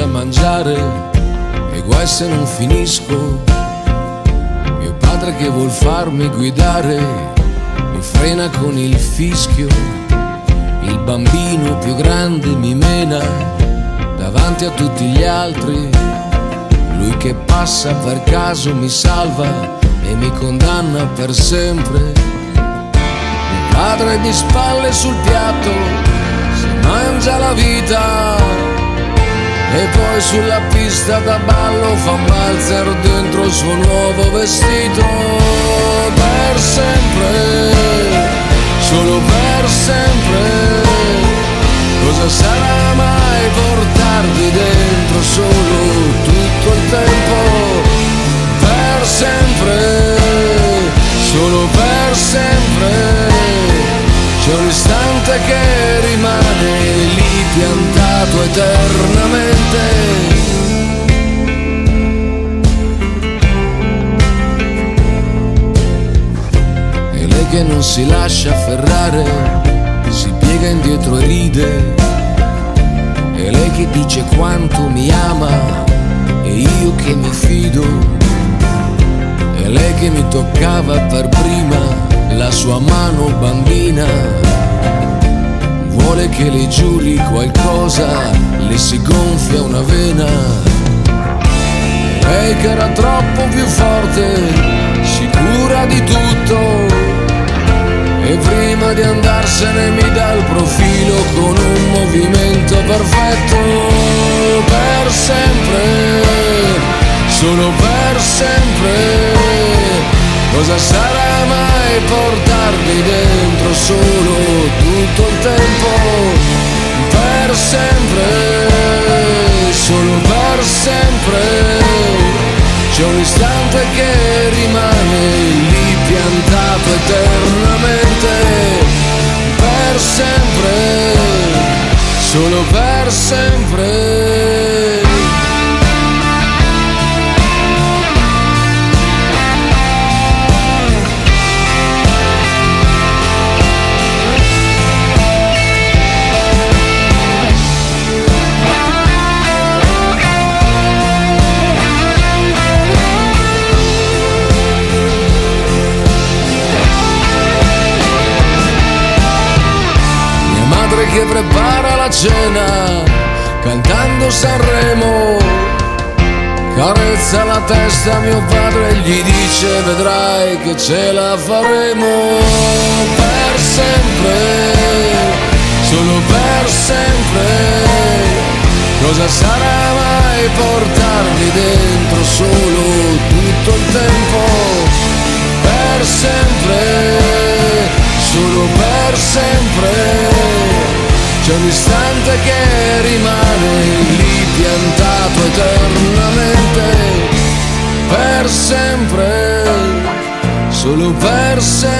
a mangiare e guai se non finisco. Mio padre che vuol farmi guidare mi frena con il fischio. Il bambino più grande mi mena davanti a tutti gli altri. Lui che passa per caso mi salva e mi condanna per sempre. Mio padre di spalle sul piatto si mangia la vita e poi sulla pista da ballo fa un valzer dentro il suo nuovo vestito per sempre, solo per sempre. Cosa sarà mai portarvi dentro solo tutto il tempo? Per sempre, solo per sempre. C'è un istante che piantato eternamente. E lei che non si lascia afferrare, si piega indietro e ride. E lei che dice quanto mi ama, e io che mi fido. E lei che mi toccava per prima la sua mano bambina vuole che le giuri qualcosa, le si gonfia una vena. Lei che era troppo più forte, sicura di tutto. E prima di andarsene mi dà il profilo con un movimento perfetto. Per sempre, un istante che rimane lì piantato eternamente. Per sempre, solo per sempre. Cena cantando Sanremo. Carezza la testa a mio padre e gli dice vedrai che ce la faremo per sempre, solo per sempre. Cosa sarà mai portarmi dentro solo tutto il tempo? Per sempre, solo per sempre c'è un istante che rimane lì piantato eternamente, per sempre, solo per sempre.